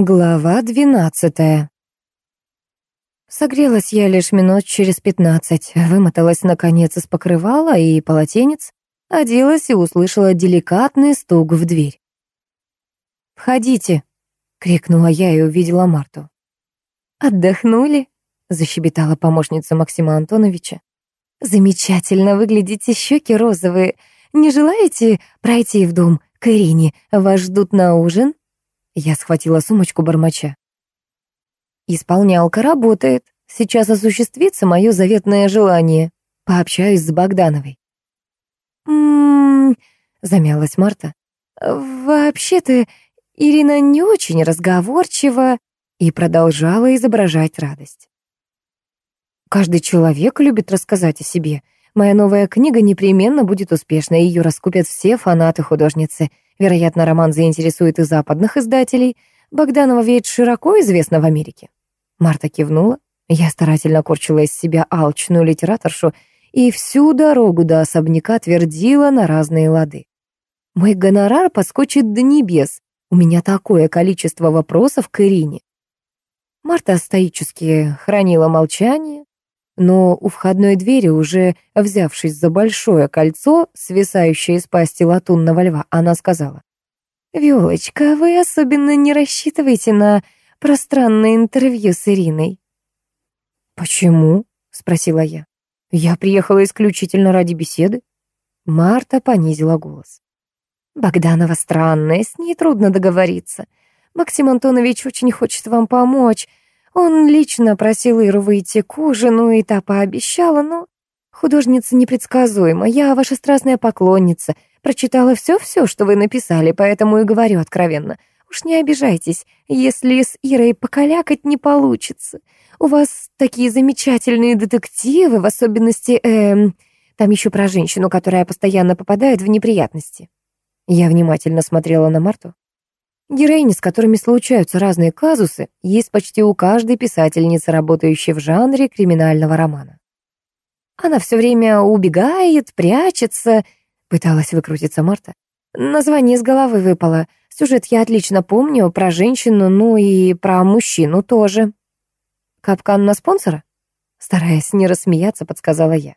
Глава двенадцатая. Согрелась я лишь минут через пятнадцать, вымоталась наконец из покрывала и полотенец, оделась и услышала деликатный стук в дверь. «Входите!» — крикнула я и увидела Марту. «Отдохнули?» — защебетала помощница Максима Антоновича. «Замечательно выглядите, щеки розовые. Не желаете пройти в дом к Ирине? Вас ждут на ужин?» Я схватила сумочку бормоча. Исполнялка работает. Сейчас осуществится мое заветное желание. Пообщаюсь с Богдановой. «М-м-м», замялась Марта. «Вообще-то Ирина не очень разговорчива» и продолжала изображать радость. «Каждый человек любит рассказать о себе. Моя новая книга непременно будет успешной, ее раскупят все фанаты художницы. Вероятно, роман заинтересует и западных издателей. Богданова ведь широко известна в Америке. Марта кивнула. Я старательно корчила из себя алчную литераторшу и всю дорогу до особняка твердила на разные лады. Мой гонорар подскочит до небес. У меня такое количество вопросов к Ирине. Марта стоически хранила молчание, но у входной двери, уже взявшись за большое кольцо, свисающее из пасти латунного льва, она сказала. «Виолочка, вы особенно не рассчитываете на пространное интервью с Ириной». «Почему?» — спросила я. «Я приехала исключительно ради беседы». Марта понизила голос. «Богданова странная, с ней трудно договориться. Максим Антонович очень хочет вам помочь, он лично просил Иру выйти к ужину, и та пообещала, но... Художница непредсказуема, я ваша страстная поклонница, прочитала все-все, что вы написали, поэтому и говорю откровенно. Уж не обижайтесь, если с Ирой покалякать не получится. У вас такие замечательные детективы, в особенности, эм, там еще про женщину, которая постоянно попадает в неприятности. Я внимательно смотрела на Марту. Героини, с которыми случаются разные казусы, есть почти у каждой писательницы, работающей в жанре криминального романа. Она все время убегает, прячется, пыталась выкрутиться Марта. Название из головы выпало. Сюжет я отлично помню, про женщину, ну и про мужчину тоже. Капкан на спонсора? Стараясь не рассмеяться, подсказала я.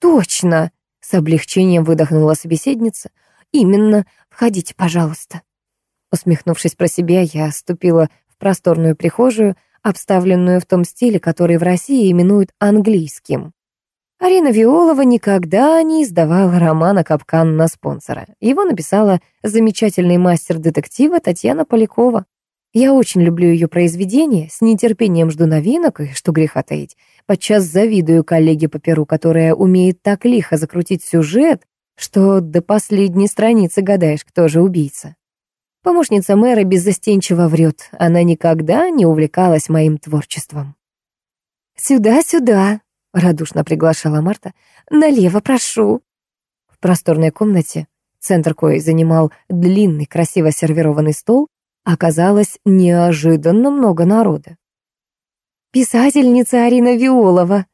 Точно! С облегчением выдохнула собеседница. Именно. Входите, пожалуйста. Усмехнувшись про себя, я ступила в просторную прихожую, обставленную в том стиле, который в России именуют английским. Арина Виолова никогда не издавала романа «Капкан на спонсора». Его написала замечательный мастер детектива Татьяна Полякова. Я очень люблю ее произведения, с нетерпением жду новинок, и, что греха таить, подчас завидую коллеге по перу, которая умеет так лихо закрутить сюжет, что до последней страницы гадаешь, кто же убийца. Помощница мэра беззастенчиво врет. Она никогда не увлекалась моим творчеством. «Сюда, сюда», — радушно приглашала Марта. «Налево, прошу». В просторной комнате, центр коей занимал длинный, красиво сервированный стол, оказалось неожиданно много народа. «Писательница Арина Виолова»,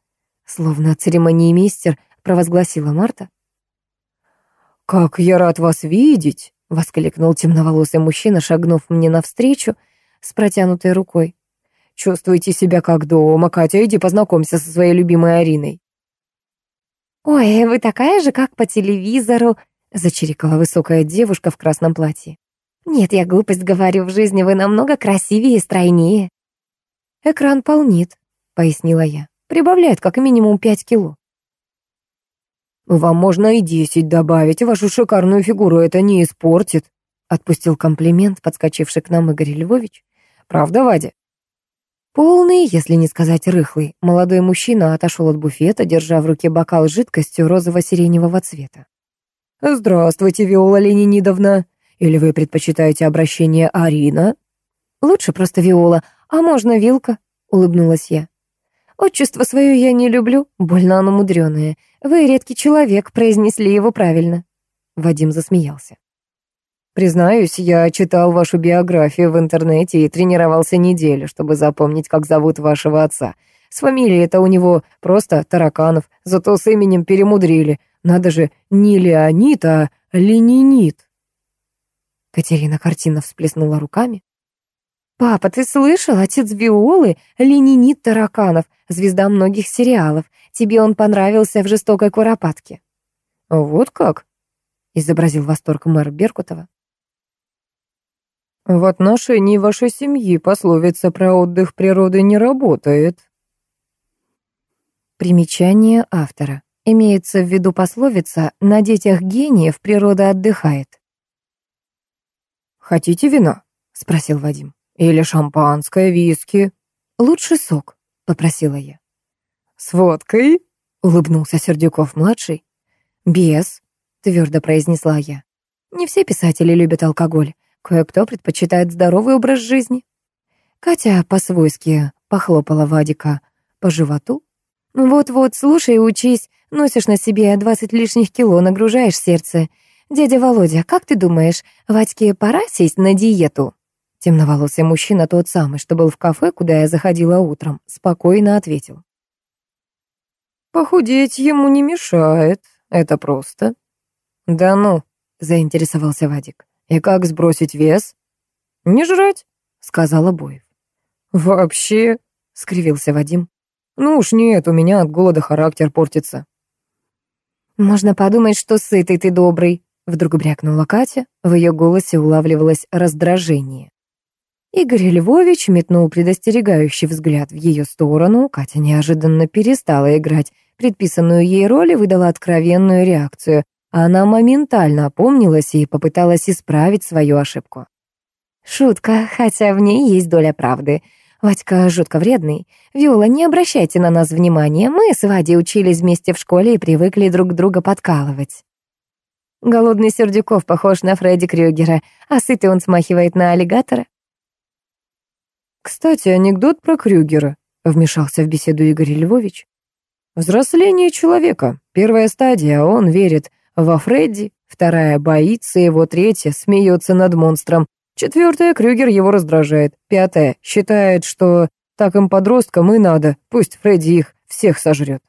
словно церемониймейстер провозгласила Марта. «Как я рад вас видеть!» — воскликнул темноволосый мужчина, шагнув мне навстречу с протянутой рукой. «Чувствуйте себя как дома, Катя, иди познакомься со своей любимой Ариной». «Ой, вы такая же, как по телевизору», — зачирикала высокая девушка в красном платье. «Нет, я глупость говорю, в жизни вы намного красивее и стройнее». «Экран полнит», — пояснила я. «Прибавляет как минимум пять кило». «Вам можно и десять добавить, вашу шикарную фигуру это не испортит», отпустил комплимент, подскочивший к нам Игорь Львович. «Правда, Вадя?» Полный, если не сказать рыхлый, молодой мужчина отошел от буфета, держа в руке бокал с жидкостью розово-сиреневого цвета. «Здравствуйте, Виола Ленинидовна. Или вы предпочитаете обращение Арина?» «Лучше просто Виола, а можно Вилка», — улыбнулась я. Отчество свое я не люблю, больно оно мудреное. Вы редкий человек, произнесли его правильно. Вадим засмеялся. Признаюсь, я читал вашу биографию в интернете и тренировался неделю, чтобы запомнить, как зовут вашего отца. С фамилией это у него просто Тараканов, зато с именем перемудрили. Надо же не Леонид, а Ленинит. Катерина картинно всплеснула руками. «Папа, ты слышал? Отец Виолы — ленинит тараканов, звезда многих сериалов. Тебе он понравился в жестокой куропатке». «Вот как?» — изобразил восторг мэр Беркутова. «В отношении вашей семьи пословица про отдых природы не работает». Примечание автора. Имеется в виду пословица «на детях гениев природа отдыхает». «Хотите вина?» — спросил Вадим. «Или шампанское, виски?» «Лучше сок», — попросила я. «С водкой?» — улыбнулся Сердюков-младший. «Без», — твердо произнесла я. «Не все писатели любят алкоголь. Кое-кто предпочитает здоровый образ жизни». Катя по-свойски похлопала Вадика по животу. «Вот-вот, слушай и учись. Носишь на себе двадцать лишних кило, нагружаешь сердце. Дядя Володя, как ты думаешь, Вадьке пора сесть на диету?» Темноволосый мужчина, тот самый, что был в кафе, куда я заходила утром, спокойно ответил. «Похудеть ему не мешает, это просто». «Да ну», — заинтересовался Вадик. «И как сбросить вес?» «Не жрать», — сказал Обоев. «Вообще», — скривился Вадим. «Ну уж нет, у меня от голода характер портится». «Можно подумать, что сытый ты добрый», — вдруг брякнула Катя. В ее голосе улавливалось раздражение. Игорь Львович метнул предостерегающий взгляд в ее сторону. Катя неожиданно перестала играть предписанную ей роль выдала откровенную реакцию. Она моментально опомнилась и попыталась исправить свою ошибку. «Шутка, хотя в ней есть доля правды. Вадька жутко вредный. Виола, не обращайте на нас внимания. Мы с Вадей учились вместе в школе и привыкли друг друга подкалывать». Голодный Сердюков похож на Фредди Крюгера, а сытый он смахивает на аллигатора. «Кстати, анекдот про Крюгера», — вмешался в беседу Игорь Львович. «Взросление человека. Первая стадия, он верит во Фредди, вторая — боится его, третья — смеется над монстром, четвертая — Крюгер его раздражает, пятая — считает, что так им подросткам и надо, пусть Фредди их всех сожрет».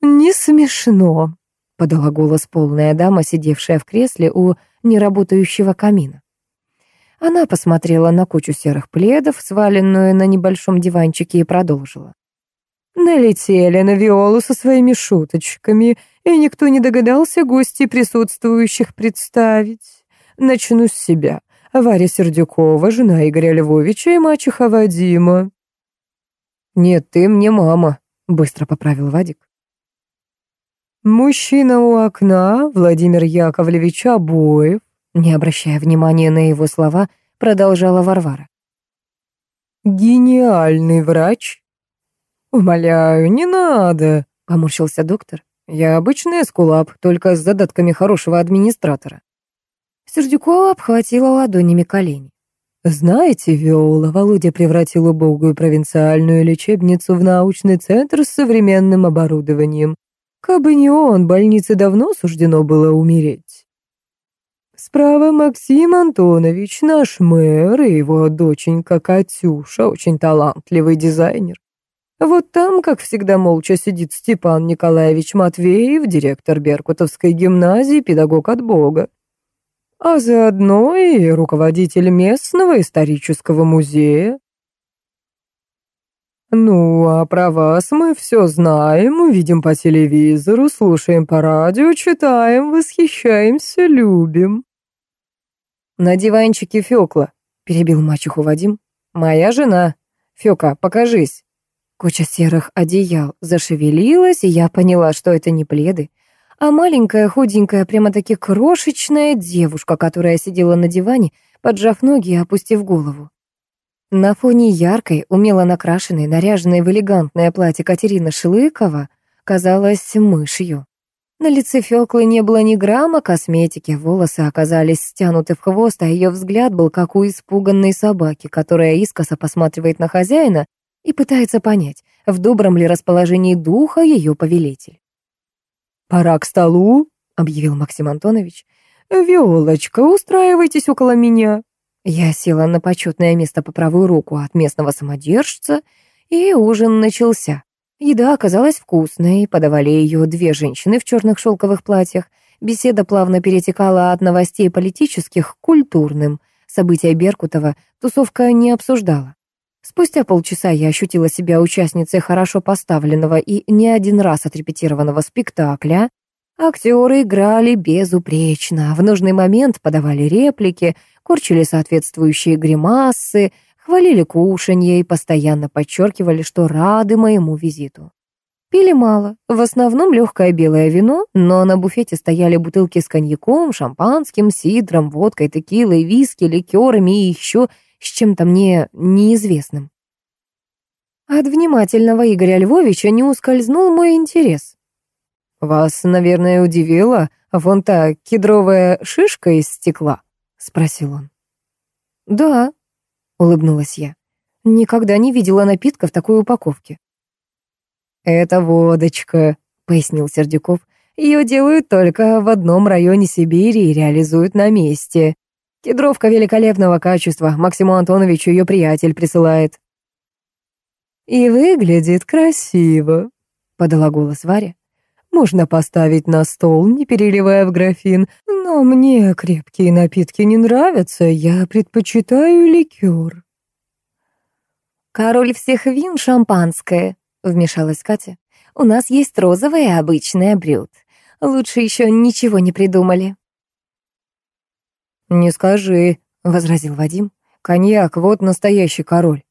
«Не смешно», — подала голос полная дама, сидевшая в кресле у неработающего камина. Она посмотрела на кучу серых пледов, сваленную на небольшом диванчике, и продолжила. Налетели на Виолу со своими шуточками, и никто не догадался гостей присутствующих представить. Начну с себя. Варя Сердюкова, жена Игоря Львовича и мачеха Вадима. «Нет, ты мне мама», — быстро поправил Вадик. Мужчина у окна, Владимир Яковлевич Обоев, не обращая внимания на его слова, продолжала Варвара. «Гениальный врач?» «Умоляю, не надо», — поморщился доктор. «Я обычный эскулап, только с задатками хорошего администратора». Сердюкова обхватила ладонями колени. «Знаете, Виола, Володя превратил убогую провинциальную лечебницу в научный центр с современным оборудованием. Кабы не он, больнице давно суждено было умереть. Справа Максим Антонович, наш мэр, и его доченька Катюша, очень талантливый дизайнер. Вот там, как всегда, молча сидит Степан Николаевич Матвеев, директор Беркутовской гимназии, педагог от Бога. А заодно и руководитель местного исторического музея. Ну, а про вас мы все знаем, видим по телевизору, слушаем по радио, читаем, восхищаемся, любим. «На диванчике Фёкла», — перебил мачеху Вадим. «Моя жена. Фёка, покажись». Куча серых одеял зашевелилась, и я поняла, что это не пледы, а маленькая, худенькая, прямо-таки крошечная девушка, которая сидела на диване, поджав ноги и опустив голову. На фоне яркой, умело накрашенной, наряженной в элегантное платье Катерины Шлыкова казалась мышью. На лице Фёклы не было ни грамма косметики, волосы оказались стянуты в хвост, а ее взгляд был как у испуганной собаки, которая искоса посматривает на хозяина и пытается понять, в добром ли расположении духа ее повелитель. «Пора к столу», — объявил Максим Антонович. «Виолочка, устраивайтесь около меня». Я села на почетное место по правую руку от местного самодержца, и ужин начался. Еда оказалась вкусной, подавали ее две женщины в черных шелковых платьях. Беседа плавно перетекала от новостей политических к культурным. события Беркутова тусовка не обсуждала. Спустя полчаса я ощутила себя участницей хорошо поставленного и не один раз отрепетированного спектакля. Актеры играли безупречно, в нужный момент подавали реплики, корчили соответствующие гримасы, хвалили кушанье и постоянно подчеркивали, что рады моему визиту. Пили мало, в основном легкое белое вино, но на буфете стояли бутылки с коньяком, шампанским, сидром, водкой, текилой, виски, ликерами и еще с чем-то мне неизвестным. От внимательного Игоря Львовича не ускользнул мой интерес. «Вас, наверное, удивила вон та кедровая шишка из стекла?» — спросил он. «Да», — улыбнулась я. «Никогда не видела напитка в такой упаковке». «Это водочка», — пояснил Сердюков. «Ее делают только в одном районе Сибири и реализуют на месте. Кедровка великолепного качества. Максиму Антоновичу ее приятель присылает». «И выглядит красиво», — подала голос Варя. «Можно поставить на стол, не переливая в графин, но мне крепкие напитки не нравятся, я предпочитаю ликер». «Король всех вин — шампанское», — вмешалась Катя. «У нас есть розовое обычное брют. Лучше еще ничего не придумали». «Не скажи», — возразил Вадим. «Коньяк, вот настоящий король».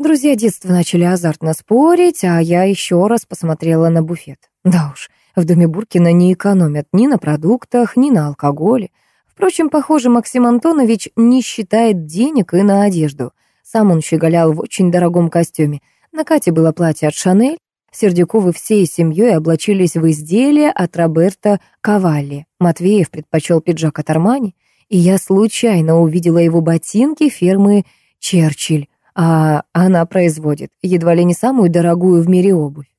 Друзья детства начали азартно спорить, а я еще раз посмотрела на буфет. Да уж, в доме Буркина не экономят ни на продуктах, ни на алкоголе. Впрочем, похоже, Максим Антонович не считает денег и на одежду. Сам он щеголял в очень дорогом костюме. На Кате было платье от Шанель. Сердюковы всей семьей облачились в изделия от Роберта Кавалли. Матвеев предпочел пиджак от Армани. И я случайно увидела его ботинки фирмы «Черчилль», а она производит едва ли не самую дорогую в мире обувь.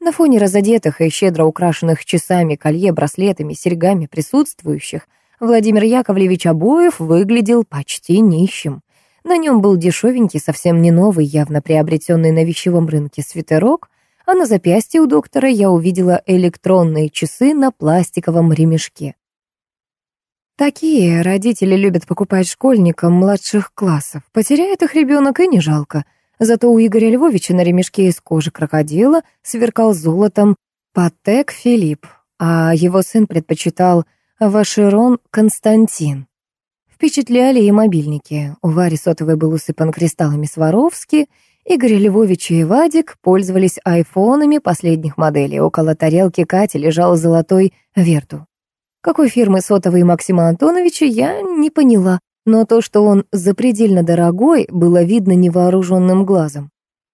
На фоне разодетых и щедро украшенных часами, колье, браслетами, серьгами присутствующих Владимир Яковлевич Обоев выглядел почти нищим. На нем был дешевенький, совсем не новый, явно приобретенный на вещевом рынке свитерок, а на запястье у доктора я увидела электронные часы на пластиковом ремешке. Такие родители любят покупать школьникам младших классов. Потеряет их ребенок и не жалко. Зато у Игоря Львовича на ремешке из кожи крокодила сверкал золотом Патек Филипп, а его сын предпочитал Вашерон Константин. Впечатляли и мобильники. У Вари сотовый был усыпан кристаллами Сваровски. Игорь Львович и Вадик пользовались айфонами последних моделей. Около тарелки Кати лежал золотой Верту. Какой фирмы сотовый Максима Антоновича, я не поняла, но то, что он запредельно дорогой, было видно невооруженным глазом.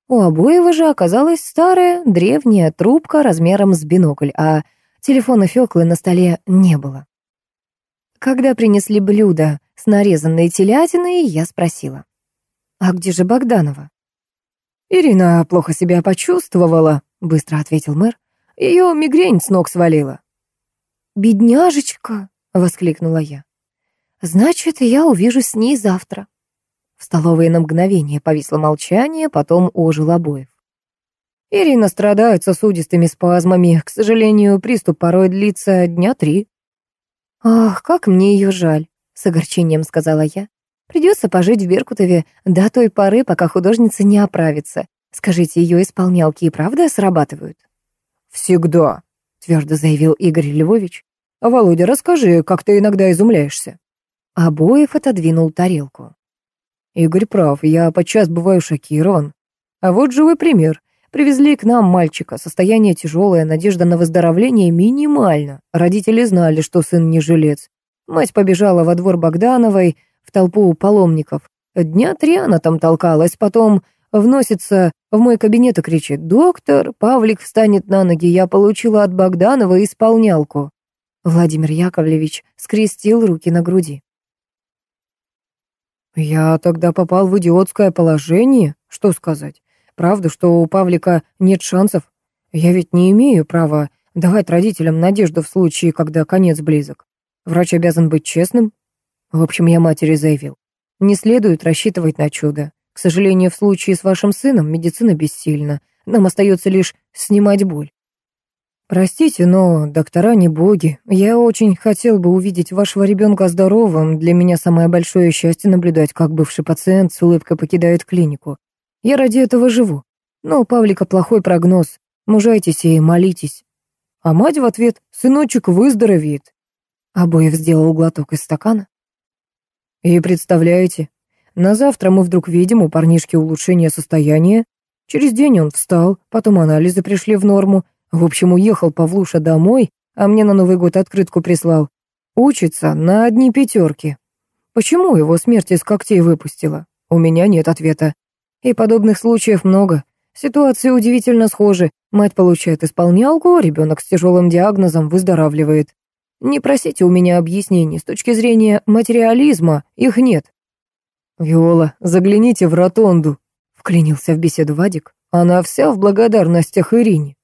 У обоего же оказалась старая, древняя трубка размером с бинокль, а телефона Фёклы на столе не было. Когда принесли блюдо с нарезанной телятиной, я спросила. «А где же Богданова?» «Ирина плохо себя почувствовала», — быстро ответил мэр. «Ее мигрень с ног свалила». «Бедняжечка!» — воскликнула я. «Значит, я увижу с ней завтра». В столовой на мгновение повисло молчание, потом ожил обоев. Ирина страдает сосудистыми спазмами. К сожалению, приступ порой длится дня три. «Ах, как мне ее жаль», — с огорчением сказала я. «Придется пожить в Беркутове до той поры, пока художница не оправится. Скажите, ее исполнялки и правда срабатывают?» «Всегда», — твердо заявил Игорь Львович. «Володя, расскажи, как ты иногда изумляешься». Обоев отодвинул тарелку. «Игорь прав, я подчас бываю шокирован. А вот живой пример. Привезли к нам мальчика. Состояние тяжелое, надежда на выздоровление минимальна. Родители знали, что сын не жилец. Мать побежала во двор Богдановой в толпу паломников. Дня три она там толкалась, потом вносится в мой кабинет и кричит «Доктор, Павлик встанет на ноги, я получила от Богданова исполнялку». Владимир Яковлевич скрестил руки на груди. «Я тогда попал в идиотское положение, что сказать. Правда, что у Павлика нет шансов? Я ведь не имею права давать родителям надежду в случае, когда конец близок. Врач обязан быть честным. В общем, я матери заявил. Не следует рассчитывать на чудо. К сожалению, в случае с вашим сыном медицина бессильна. Нам остается лишь снимать боль. «Простите, но доктора не боги. Я очень хотел бы увидеть вашего ребенка здоровым. Для меня самое большое счастье наблюдать, как бывший пациент с улыбкой покидает клинику. Я ради этого живу. Но у Павлика плохой прогноз. Мужайтесь и молитесь». А мать в ответ «Сыночек выздоровеет». Обоев сделал глоток из стакана. И представляете, на завтра мы вдруг видим у парнишки улучшение состояния. Через день он встал, потом анализы пришли в норму, в общем, уехал Павлуша домой, а мне на Новый год открытку прислал. Учится на одни пятерки. Почему его смерть из когтей выпустила? У меня нет ответа. И подобных случаев много. Ситуации удивительно схожи. Мать получает исполнялку, ребенок с тяжелым диагнозом выздоравливает. Не просите у меня объяснений. С точки зрения материализма их нет. «Виола, загляните в ротонду», — вклинился в беседу Вадик. «Она вся в благодарностях Ирине».